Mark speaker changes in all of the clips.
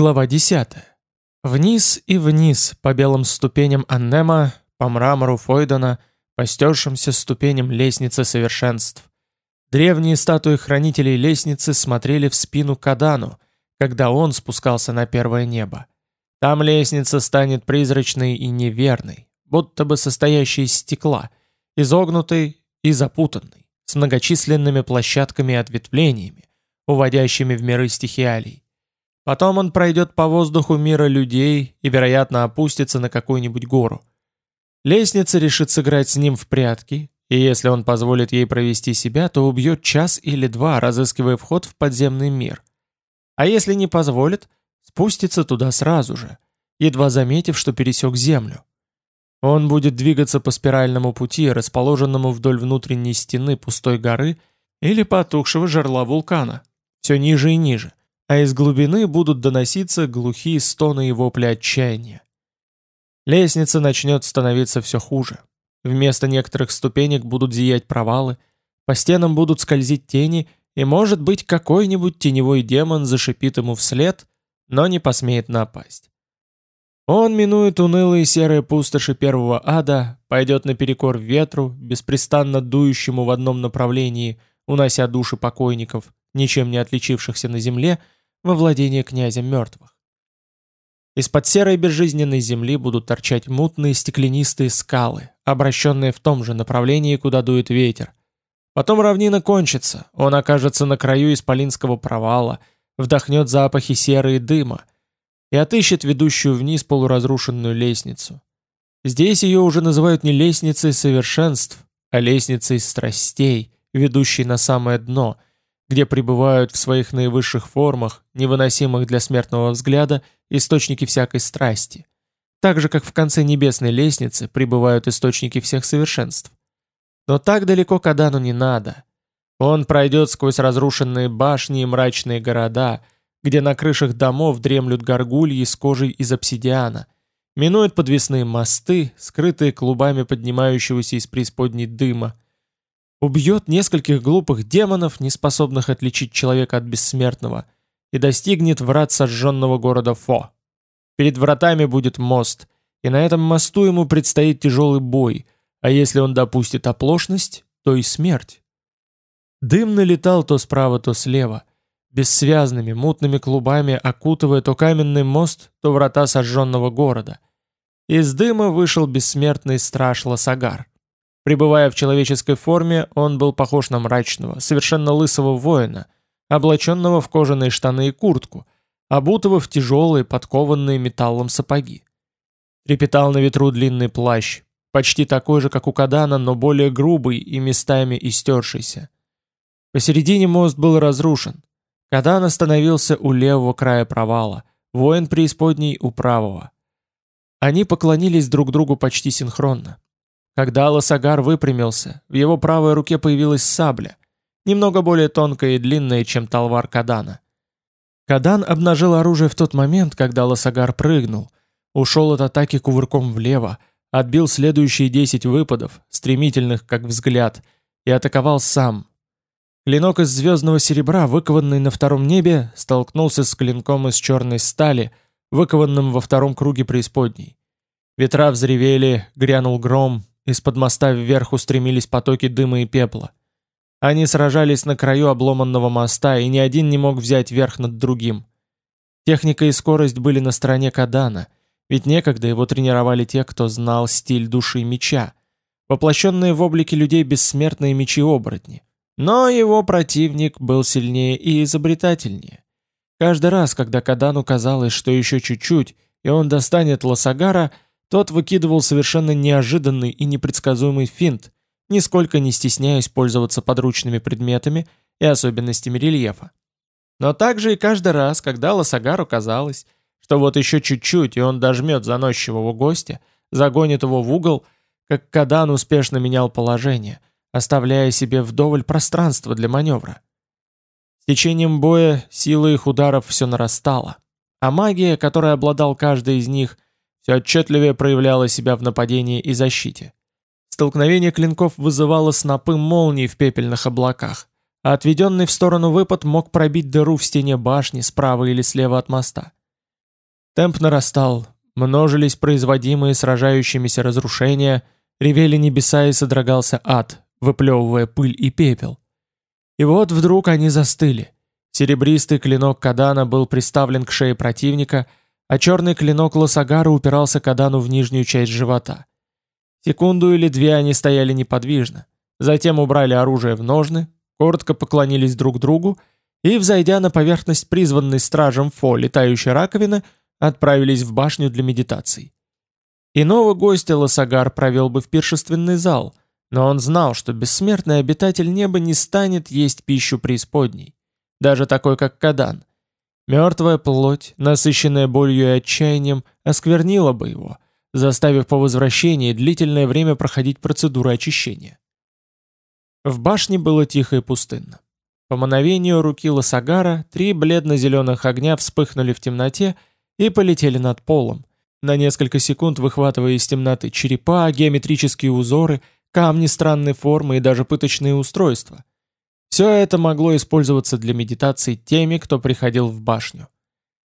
Speaker 1: Глава 10. Вниз и вниз по белым ступеням Аннема, по мрамору Фойдона, по стершимся ступеням лестницы совершенств. Древние статуи хранителей лестницы смотрели в спину Кадану, когда он спускался на первое небо. Там лестница станет призрачной и неверной, будто бы состоящей из стекла, изогнутой и запутанной, с многочисленными площадками и ответвлениями, уводящими в миры стихиалий. Потом он пройдет по воздуху мира людей и, вероятно, опустится на какую-нибудь гору. Лестница решит сыграть с ним в прятки, и если он позволит ей провести себя, то убьет час или два, разыскивая вход в подземный мир. А если не позволит, спустится туда сразу же, едва заметив, что пересек землю. Он будет двигаться по спиральному пути, расположенному вдоль внутренней стены пустой горы или потухшего жерла вулкана, все ниже и ниже, а из глубины будут доноситься глухие стоны и вопли отчаяния. Лестница начнет становиться все хуже. Вместо некоторых ступенек будут зиять провалы, по стенам будут скользить тени, и, может быть, какой-нибудь теневой демон зашипит ему вслед, но не посмеет напасть. Он минует унылые серые пустоши первого ада, пойдет наперекор ветру, беспрестанно дующему в одном направлении, унося души покойников, ничем не отличившихся на земле, во владение князя мертвых. Из-под серой безжизненной земли будут торчать мутные стеклянистые скалы, обращенные в том же направлении, куда дует ветер. Потом равнина кончится, он окажется на краю исполинского провала, вдохнет запахи серы и дыма и отыщет ведущую вниз полуразрушенную лестницу. Здесь ее уже называют не лестницей совершенств, а лестницей страстей, ведущей на самое дно – где пребывают в своих наивысших формах, невыносимых для смертного взгляда, источники всякой страсти, так же, как в конце небесной лестницы пребывают источники всех совершенств. Но так далеко Кадану не надо. Он пройдет сквозь разрушенные башни и мрачные города, где на крышах домов дремлют горгульи с кожей из обсидиана, минует подвесные мосты, скрытые клубами поднимающегося из преисподней дыма, убьет нескольких глупых демонов, не способных отличить человека от бессмертного, и достигнет врат сожженного города Фо. Перед вратами будет мост, и на этом мосту ему предстоит тяжелый бой, а если он допустит оплошность, то и смерть. Дым налетал то справа, то слева, бессвязными, мутными клубами окутывая то каменный мост, то врата сожженного города. Из дыма вышел бессмертный страж Лосагар. Пребывая в человеческой форме, он был похож на мрачного, совершенно лысого воина, облаченного в кожаные штаны и куртку, обутого в тяжелые, подкованные металлом сапоги. Трепетал на ветру длинный плащ, почти такой же, как у Кадана, но более грубый и местами истершийся. Посередине мост был разрушен. Кадан остановился у левого края провала, воин преисподней у правого. Они поклонились друг другу почти синхронно. Когда Лосагар выпрямился, в его правой руке появилась сабля, немного более тонкая и длинная, чем талвар Кадана. Кадан обнажил оружие в тот момент, когда Лосагар прыгнул, ушел от атаки кувырком влево, отбил следующие десять выпадов, стремительных как взгляд, и атаковал сам. Клинок из звездного серебра, выкованный на втором небе, столкнулся с клинком из черной стали, выкованным во втором круге преисподней. Ветра взревели, грянул гром, из-под моста вверх устремились потоки дыма и пепла. Они сражались на краю обломанного моста, и ни один не мог взять верх над другим. Техника и скорость были на стороне Кадана, ведь некогда его тренировали те, кто знал стиль души меча, воплощенные в облике людей бессмертные мечи-оборотни. Но его противник был сильнее и изобретательнее. Каждый раз, когда Кадану казалось, что еще чуть-чуть, и он достанет Лосагара, тот выкидывал совершенно неожиданный и непредсказуемый финт, нисколько не стесняясь пользоваться подручными предметами и особенностями рельефа. Но также и каждый раз, когда Лосагару казалось, что вот еще чуть-чуть, и он дожмет заносчивого гостя, загонит его в угол, как Кадан успешно менял положение, оставляя себе вдоволь пространства для маневра. С течением боя сила их ударов все нарастала, а магия, которой обладал каждый из них – все отчетливее проявляла себя в нападении и защите. Столкновение клинков вызывало снопы молний в пепельных облаках, а отведенный в сторону выпад мог пробить дыру в стене башни справа или слева от моста. Темп нарастал, множились производимые сражающимися разрушения, ревели небеса и содрогался ад, выплевывая пыль и пепел. И вот вдруг они застыли. Серебристый клинок Кадана был приставлен к шее противника, а черный клинок Лосагара упирался Кадану в нижнюю часть живота. Секунду или две они стояли неподвижно, затем убрали оружие в ножны, коротко поклонились друг другу и, взойдя на поверхность призванной стражем Фо летающей раковины, отправились в башню для медитаций. Иного гостя Лосагар провел бы в пиршественный зал, но он знал, что бессмертный обитатель неба не станет есть пищу преисподней, даже такой, как Кадан. Мертвая плоть, насыщенная болью и отчаянием, осквернила бы его, заставив по возвращении длительное время проходить процедуру очищения. В башне было тихо и пустынно. По мановению руки Лосагара три бледно-зеленых огня вспыхнули в темноте и полетели над полом, на несколько секунд выхватывая из темноты черепа, геометрические узоры, камни странной формы и даже пыточные устройства. Все это могло использоваться для медитации теми, кто приходил в башню.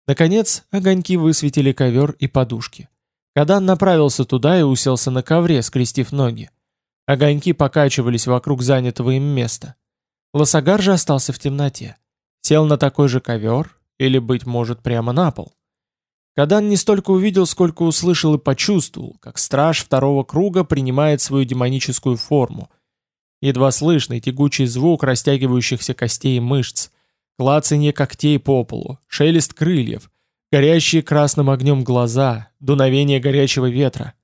Speaker 1: Наконец, огоньки высветили ковер и подушки. Кадан направился туда и уселся на ковре, скрестив ноги. Огоньки покачивались вокруг занятого им места. Лосагар же остался в темноте. Сел на такой же ковер, или, быть может, прямо на пол. Кадан не столько увидел, сколько услышал и почувствовал, как страж второго круга принимает свою демоническую форму. Едва слышный тягучий звук растягивающихся костей и мышц, клацанье когтей по полу, шелест крыльев, горящие красным огнем глаза, дуновение горячего ветра.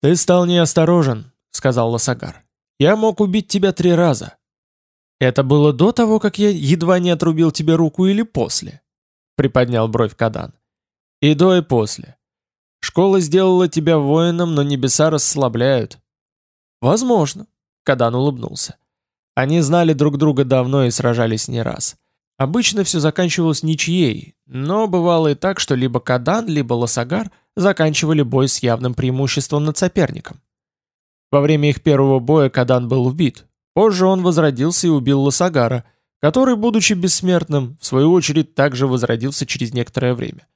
Speaker 1: «Ты стал неосторожен», — сказал Лосагар. «Я мог убить тебя три раза». «Это было до того, как я едва не отрубил тебе руку или после?» — приподнял бровь Кадан. «И до, и после. Школа сделала тебя воином, но небеса расслабляют». «Возможно», — Кадан улыбнулся. Они знали друг друга давно и сражались не раз. Обычно все заканчивалось ничьей, но бывало и так, что либо Кадан, либо Лосагар заканчивали бой с явным преимуществом над соперником. Во время их первого боя Кадан был убит. Позже он возродился и убил Лосагара, который, будучи бессмертным, в свою очередь также возродился через некоторое время.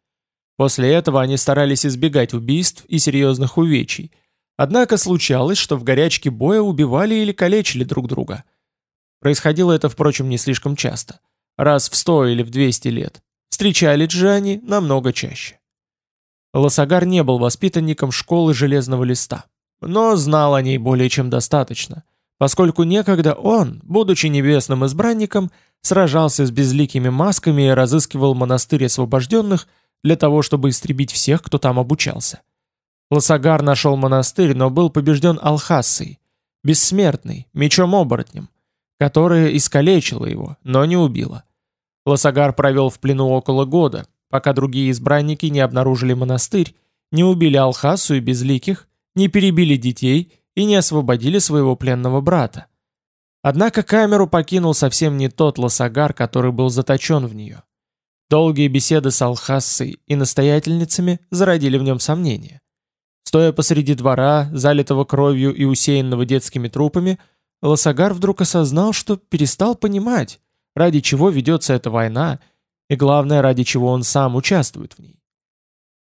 Speaker 1: После этого они старались избегать убийств и серьезных увечий. Однако случалось, что в горячке боя убивали или калечили друг друга. Происходило это, впрочем, не слишком часто. Раз в сто или в двести лет. Встречались же они намного чаще. Лосагар не был воспитанником школы Железного Листа но знал о ней более чем достаточно, поскольку некогда он, будучи небесным избранником, сражался с безликими масками и разыскивал монастырь освобожденных для того, чтобы истребить всех, кто там обучался. Лосагар нашел монастырь, но был побежден Алхассой, бессмертный, мечом-оборотнем, которая искалечила его, но не убила. Лосагар провел в плену около года, пока другие избранники не обнаружили монастырь, не убили Алхасу и Безликих, не перебили детей и не освободили своего пленного брата. Однако камеру покинул совсем не тот лосагар, который был заточен в нее. Долгие беседы с Алхассой и настоятельницами зародили в нем сомнения. Стоя посреди двора, залитого кровью и усеянного детскими трупами, Лосагар вдруг осознал, что перестал понимать, ради чего ведется эта война, и главное, ради чего он сам участвует в ней.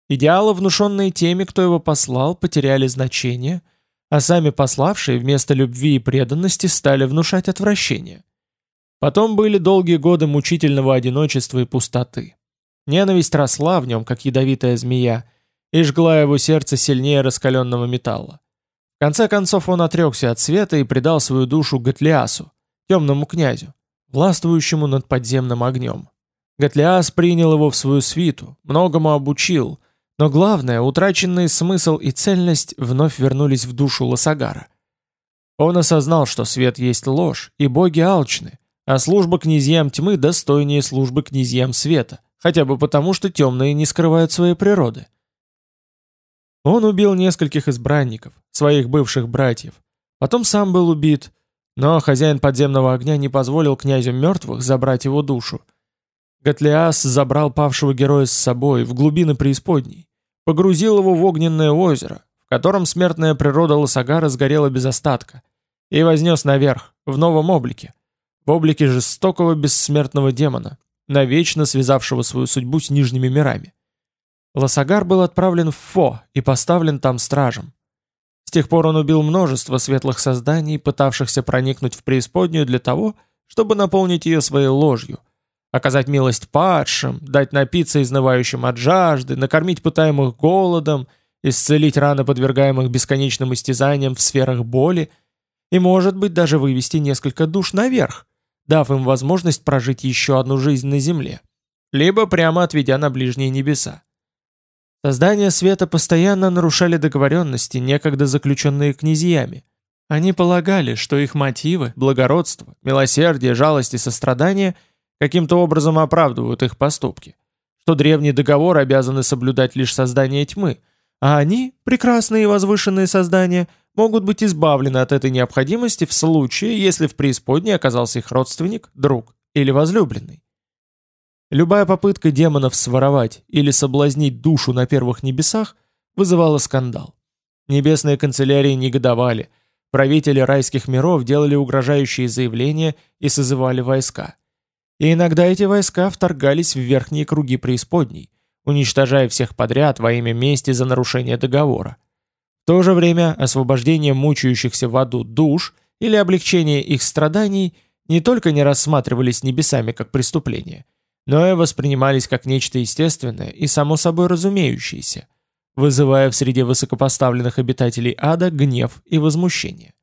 Speaker 1: Идеалы, внушенные теми, кто его послал, потеряли значение, а сами пославшие вместо любви и преданности стали внушать отвращение. Потом были долгие годы мучительного одиночества и пустоты. Ненависть росла в нем, как ядовитая змея, и жгла его сердце сильнее раскаленного металла. В конце концов он отрекся от света и предал свою душу Гатлиасу, темному князю, властвующему над подземным огнем. Гатлиас принял его в свою свиту, многому обучил, но главное, утраченный смысл и цельность вновь вернулись в душу Лосагара. Он осознал, что свет есть ложь, и боги алчны, а служба князьям тьмы достойнее службы князьям света, хотя бы потому, что темные не скрывают своей природы. Он убил нескольких избранников, своих бывших братьев, потом сам был убит, но хозяин подземного огня не позволил князю мертвых забрать его душу, Гатлиас забрал павшего героя с собой в глубины преисподней, погрузил его в огненное озеро, в котором смертная природа Лосагара сгорела без остатка, и вознес наверх, в новом облике, в облике жестокого бессмертного демона, навечно связавшего свою судьбу с нижними мирами. Лосагар был отправлен в Фо и поставлен там стражем. С тех пор он убил множество светлых созданий, пытавшихся проникнуть в преисподнюю для того, чтобы наполнить ее своей ложью, оказать милость падшим, дать напиться изнывающим от жажды, накормить пытаемых голодом, исцелить раны подвергаемых бесконечным истязаниям в сферах боли и, может быть, даже вывести несколько душ наверх, дав им возможность прожить еще одну жизнь на земле, либо прямо отведя на ближние небеса. Создания света постоянно нарушали договоренности, некогда заключенные князьями. Они полагали, что их мотивы, благородство, милосердие, жалость и сострадание каким-то образом оправдывают их поступки, что древний договор обязаны соблюдать лишь создание тьмы, а они, прекрасные и возвышенные создания, могут быть избавлены от этой необходимости в случае, если в преисподней оказался их родственник, друг или возлюбленный. Любая попытка демонов своровать или соблазнить душу на первых небесах вызывала скандал. Небесные канцелярии негодовали, правители райских миров делали угрожающие заявления и созывали войска. И иногда эти войска вторгались в верхние круги преисподней, уничтожая всех подряд во имя мести за нарушение договора. В то же время освобождение мучающихся в аду душ или облегчение их страданий не только не рассматривались небесами как преступление – но и воспринимались как нечто естественное и само собой разумеющееся, вызывая в среде высокопоставленных обитателей ада гнев и возмущение.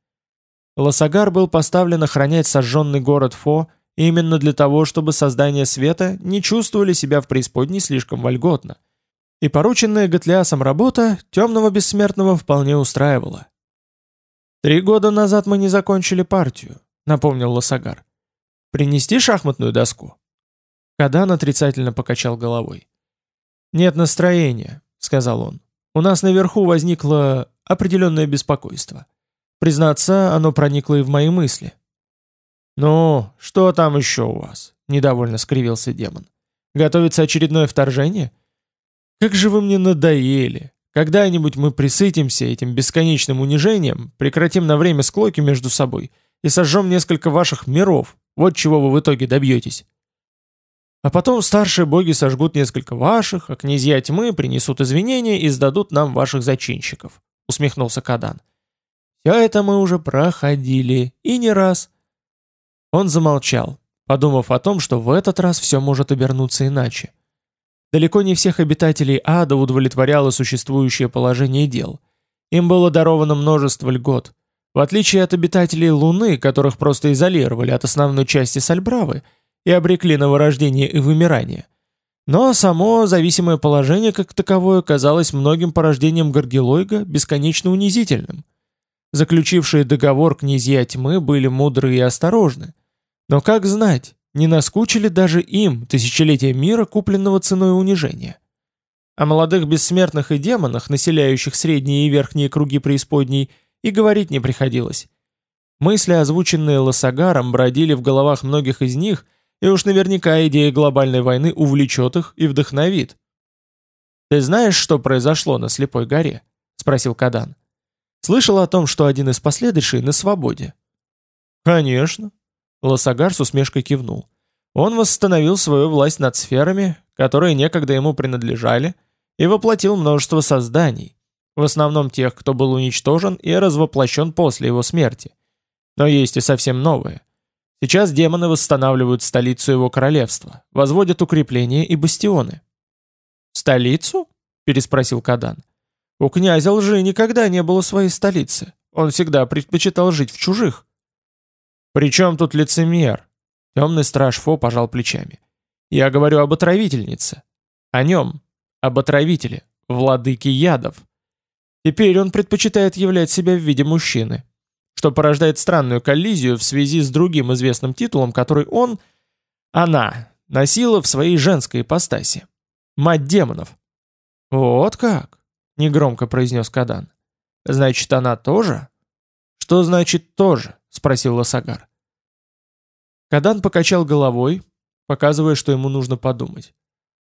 Speaker 1: Лосагар был поставлен охранять сожженный город Фо именно для того, чтобы создания света не чувствовали себя в преисподней слишком вольготно, и порученная Гатлиасом работа темного бессмертного вполне устраивала. «Три года назад мы не закончили партию», — напомнил Лосагар. «Принести шахматную доску?» Кадан отрицательно покачал головой. «Нет настроения», — сказал он. «У нас наверху возникло определенное беспокойство. Признаться, оно проникло и в мои мысли». «Ну, что там еще у вас?» — недовольно скривился демон. «Готовится очередное вторжение? Как же вы мне надоели! Когда-нибудь мы присытимся этим бесконечным унижением, прекратим на время склоки между собой и сожжем несколько ваших миров. Вот чего вы в итоге добьетесь». А потом старшие боги сожгут несколько ваших, а князья тьмы принесут извинения и сдадут нам ваших зачинщиков», — усмехнулся Кадан. «Все это мы уже проходили, и не раз». Он замолчал, подумав о том, что в этот раз все может обернуться иначе. Далеко не всех обитателей ада удовлетворяло существующее положение дел. Им было даровано множество льгот. В отличие от обитателей Луны, которых просто изолировали от основной части Сальбравы, и обрекли на вырождение и вымирание. Но само зависимое положение как таковое казалось многим порождением Горгилойга бесконечно унизительным. Заключившие договор князья тьмы были мудры и осторожны. Но как знать, не наскучили даже им тысячелетия мира, купленного ценой унижения. О молодых бессмертных и демонах, населяющих средние и верхние круги преисподней, и говорить не приходилось. Мысли, озвученные Лосагаром, бродили в головах многих из них, и уж наверняка идея глобальной войны увлечет их и вдохновит. «Ты знаешь, что произошло на Слепой горе?» — спросил Кадан. «Слышал о том, что один из последующих на свободе?» «Конечно». Лосагар с усмешкой кивнул. Он восстановил свою власть над сферами, которые некогда ему принадлежали, и воплотил множество созданий, в основном тех, кто был уничтожен и развоплощен после его смерти. Но есть и совсем новые — Сейчас демоны восстанавливают столицу его королевства, возводят укрепления и бастионы. «Столицу?» – переспросил Кадан. «У князя лжи никогда не было своей столицы. Он всегда предпочитал жить в чужих». «При чем тут лицемер?» Темный страж Фо пожал плечами. «Я говорю об отравительнице. О нем. Об отравителе. Владыке ядов. Теперь он предпочитает являть себя в виде мужчины что порождает странную коллизию в связи с другим известным титулом, который он, она, носила в своей женской ипостаси. Мать демонов. «Вот как?» — негромко произнес Кадан. «Значит, она тоже?» «Что значит «тоже»?» — спросил Лосагар. Кадан покачал головой, показывая, что ему нужно подумать.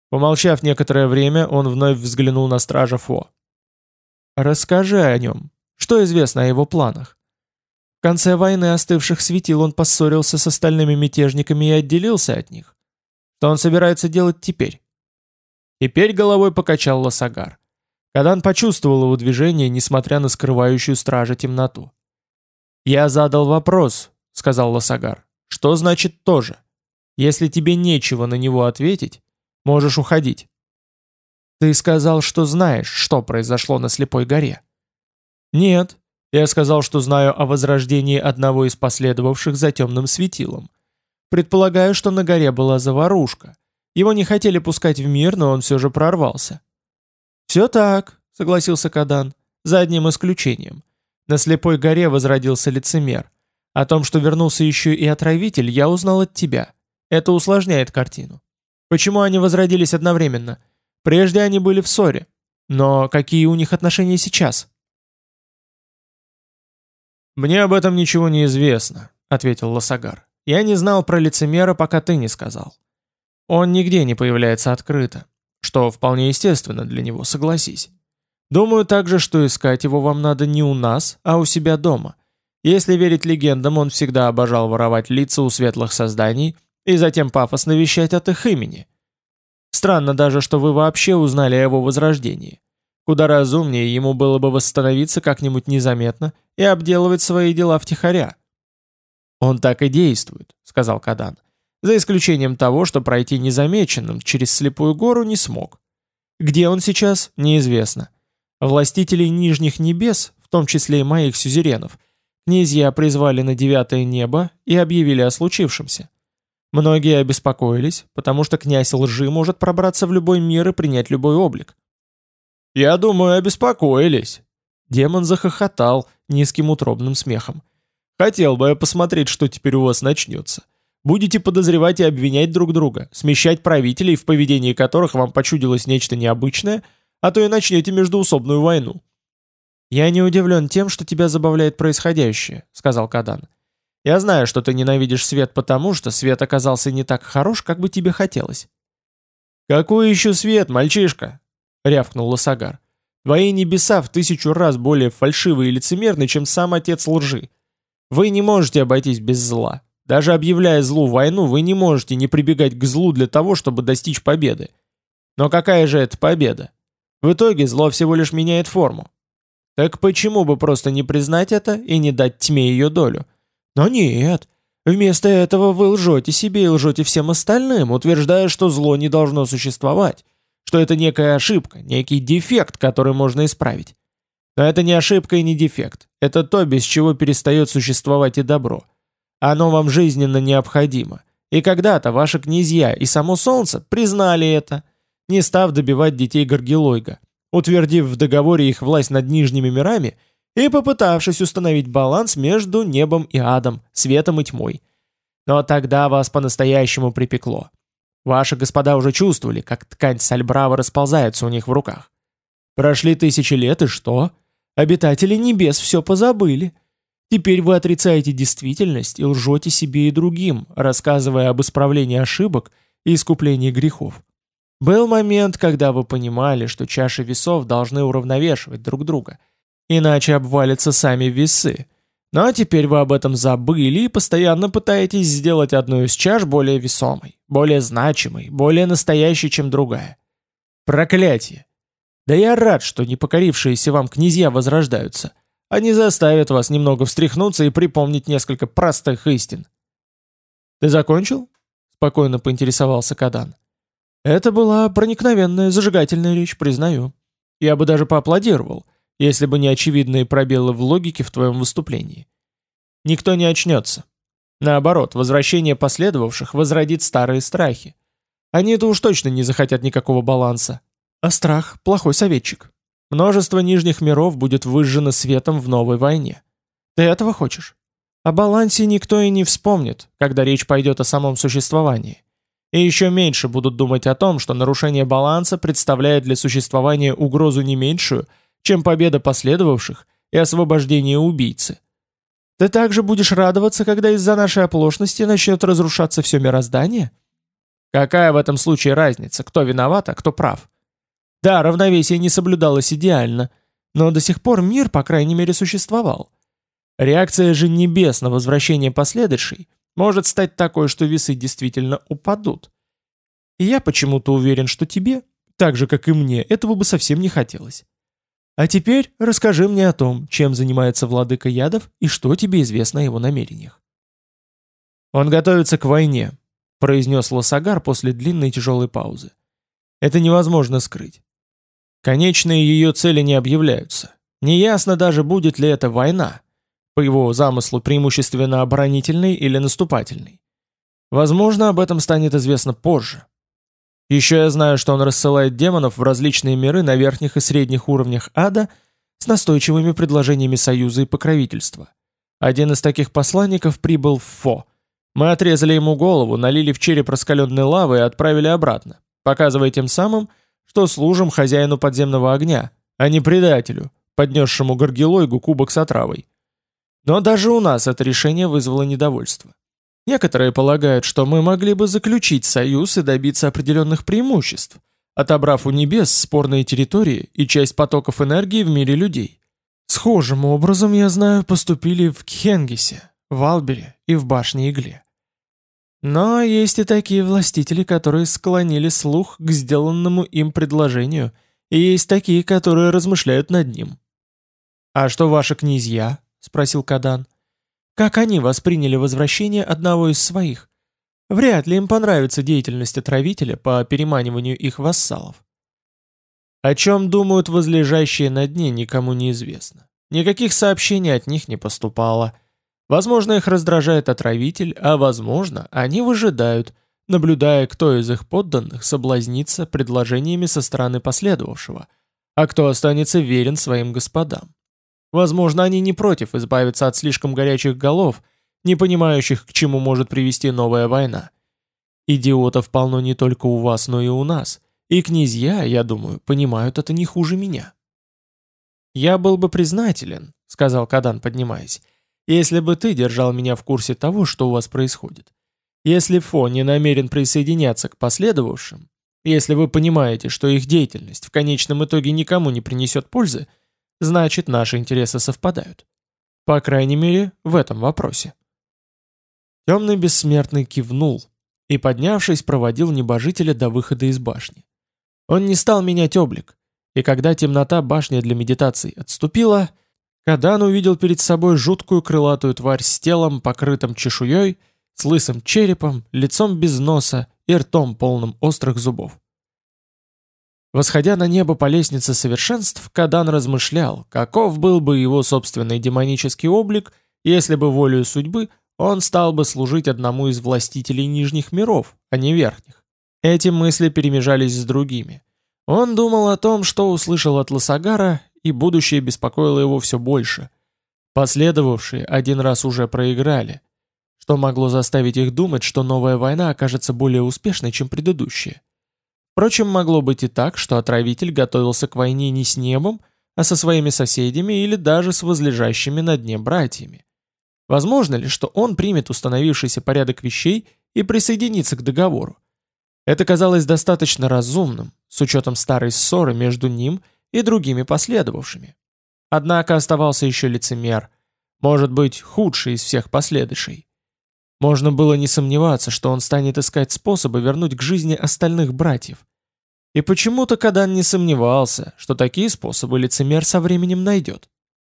Speaker 1: Помолчав некоторое время, он вновь взглянул на стража Фо. «Расскажи о нем. Что известно о его планах?» В конце войны остывших светил он поссорился с остальными мятежниками и отделился от них. Что он собирается делать теперь? Теперь головой покачал Лосагар. Кадан почувствовал его движение, несмотря на скрывающую стража темноту. «Я задал вопрос», — сказал Лосагар. «Что значит тоже? Если тебе нечего на него ответить, можешь уходить». «Ты сказал, что знаешь, что произошло на Слепой горе». «Нет, я сказал, что знаю о возрождении одного из последовавших за темным светилом. Предполагаю, что на горе была заварушка. Его не хотели пускать в мир, но он все же прорвался. «Все так», — согласился Кадан, — «за одним исключением. На слепой горе возродился лицемер. О том, что вернулся еще и отравитель, я узнал от тебя. Это усложняет картину. Почему они возродились одновременно? Прежде они были в ссоре. Но какие у них отношения сейчас?»
Speaker 2: «Мне об этом ничего не известно», — ответил Лосагар. «Я не знал про лицемера, пока ты не сказал. Он нигде не появляется открыто, что вполне естественно для него, согласись. Думаю также, что искать его вам надо не у нас, а у себя дома. Если верить легендам, он всегда обожал воровать лица у светлых созданий и затем пафосно вещать от их имени. Странно даже, что вы вообще узнали о его возрождении. Куда разумнее ему было бы восстановиться как-нибудь незаметно и обделывать свои дела втихаря. «Он так и действует», — сказал Кадан за исключением того, что пройти незамеченным через слепую гору не смог. Где он сейчас, неизвестно. Властителей Нижних Небес, в том числе и моих сюзеренов, князья призвали на девятое небо и объявили о случившемся. Многие обеспокоились, потому что князь лжи может пробраться в любой мир и принять любой облик. «Я думаю, обеспокоились». Демон захохотал низким утробным смехом. «Хотел бы я посмотреть, что теперь у вас начнется. Будете подозревать и обвинять друг друга, смещать правителей, в поведении которых вам почудилось нечто необычное, а то и начнете междуусобную войну. «Я не удивлен тем, что тебя забавляет происходящее», — сказал Кадан. «Я знаю, что ты ненавидишь свет потому, что свет оказался не так хорош, как бы тебе хотелось». «Какой еще свет, мальчишка?» — рявкнул Лосагар. «Твои небеса в тысячу раз более фальшивые и лицемерны, чем сам отец лжи. Вы не можете обойтись без зла. Даже объявляя злу войну, вы не можете не прибегать к злу для того, чтобы достичь победы. Но какая же это победа? В итоге зло всего лишь меняет форму. Так почему бы просто не признать это и не дать тьме ее долю? Но нет. Вместо этого вы лжете себе и лжете всем остальным, утверждая, что зло не должно существовать, что это некая ошибка, некий дефект, который можно исправить. Но это не ошибка и не дефект. Это то, без чего перестает существовать и добро. Оно вам жизненно необходимо. И когда-то ваши князья и само солнце признали это, не став добивать детей Горгилойга, утвердив в договоре их власть над нижними мирами и попытавшись установить баланс между небом и адом, светом и тьмой. Но тогда вас по-настоящему припекло. Ваши господа уже чувствовали, как ткань сальбрава расползается у них в руках. Прошли тысячи лет, и что? Обитатели небес все позабыли. Теперь вы отрицаете действительность и лжете себе и другим, рассказывая об исправлении ошибок и искуплении грехов. Был момент, когда вы понимали, что чаши весов должны уравновешивать друг друга, иначе обвалятся сами весы. Но теперь вы об этом забыли и постоянно пытаетесь сделать одну из чаш более весомой, более значимой, более настоящей, чем другая. Проклятие! Да я рад, что непокорившиеся вам князья возрождаются – они заставят вас немного встряхнуться и припомнить несколько простых истин. «Ты закончил?» — спокойно поинтересовался Кадан. «Это была проникновенная, зажигательная речь, признаю. Я бы даже поаплодировал, если бы не очевидные пробелы в логике в твоем выступлении. Никто не очнется. Наоборот, возвращение последовавших возродит старые страхи. Они-то уж точно не захотят никакого баланса. А страх – плохой советчик. Множество нижних миров будет выжжено светом в новой войне. Ты этого хочешь? О балансе никто и не вспомнит, когда речь пойдет о самом существовании. И еще меньше будут думать о том, что нарушение баланса представляет для существования угрозу не меньшую, чем победа последовавших и освобождение убийцы. Ты также будешь радоваться, когда из-за нашей оплошности начнет разрушаться все мироздание? Какая в этом случае разница, кто виноват, а кто прав? Да, равновесие не соблюдалось идеально, но до сих пор мир, по крайней мере, существовал. Реакция же небес на возвращение последующей может стать такой, что весы действительно упадут. И я почему-то уверен, что тебе,
Speaker 1: так же, как и мне, этого бы совсем не хотелось. А теперь расскажи мне о том, чем занимается владыка ядов и что тебе известно о его намерениях. Он готовится к войне, произнес Лосагар после длинной тяжелой паузы. Это невозможно скрыть. Конечные ее цели не объявляются. Неясно даже, будет ли это война, по его замыслу преимущественно оборонительной или наступательной. Возможно, об этом станет известно позже. Еще я знаю, что он рассылает демонов в различные миры на верхних и средних уровнях ада с настойчивыми предложениями союза и покровительства. Один из таких посланников прибыл в Фо. Мы отрезали ему голову, налили в череп раскаленной лавы и отправили обратно, показывая тем самым, что служим хозяину подземного огня, а не предателю, поднесшему Горгилойгу кубок с отравой. Но даже у нас это решение вызвало недовольство. Некоторые полагают, что мы могли бы заключить союз и добиться определенных преимуществ, отобрав у небес спорные территории и часть потоков энергии в мире людей. Схожим образом, я знаю, поступили в Кхенгисе, в Албере и в Башне Игле. Но есть и такие властители, которые склонили слух к сделанному им предложению, и есть такие, которые размышляют над ним. «А что ваши князья?» — спросил Кадан. Как они восприняли возвращение одного из своих? Вряд ли им понравится деятельность отравителя по переманиванию их вассалов. О чем думают возлежащие на дне, никому не известно. Никаких сообщений от них не поступало. Возможно, их раздражает отравитель, а возможно, они выжидают, наблюдая, кто из их подданных соблазнится предложениями со стороны последовавшего, а кто останется верен своим господам. Возможно, они не против избавиться от слишком горячих голов, не понимающих, к чему может привести новая война. Идиотов полно не только у вас, но и у нас. И князья, я думаю, понимают это не хуже меня. «Я был бы признателен», — сказал Кадан, поднимаясь, «если бы ты держал меня в курсе того, что у вас происходит. Если Фо не намерен присоединяться к последовавшим, если вы понимаете, что их деятельность в конечном итоге никому не принесет пользы, значит наши интересы совпадают. По крайней мере, в этом вопросе. Темный бессмертный кивнул и, поднявшись, проводил небожителя до выхода из башни. Он не стал менять облик, и когда темнота башни для медитации отступила, Кадан увидел перед собой жуткую крылатую тварь с телом, покрытым чешуей, с лысым черепом, лицом без носа и ртом полным острых зубов. Восходя на небо по лестнице совершенств, Кадан размышлял, каков был бы его собственный демонический облик, если бы волею судьбы он стал бы служить одному из властителей нижних миров, а не верхних. Эти мысли перемежались с другими. Он думал о том, что услышал от Лосагара, и будущее беспокоило его все больше. Последовавшие один раз уже проиграли, что могло заставить их думать, что новая война окажется более успешной, чем предыдущая. Впрочем, могло быть и так, что отравитель готовился к войне не с небом, а со своими соседями или даже с возлежащими на дне братьями. Возможно ли, что он примет установившийся порядок вещей и присоединится к договору? Это казалось достаточно разумным, с учетом старой ссоры между ним и другими последовавшими. Однако оставался еще лицемер, может быть, худший из всех последующий. Можно было не сомневаться, что он станет искать способы вернуть к жизни остальных братьев. И почему-то Кадан не сомневался, что такие способы лицемер со временем найдет.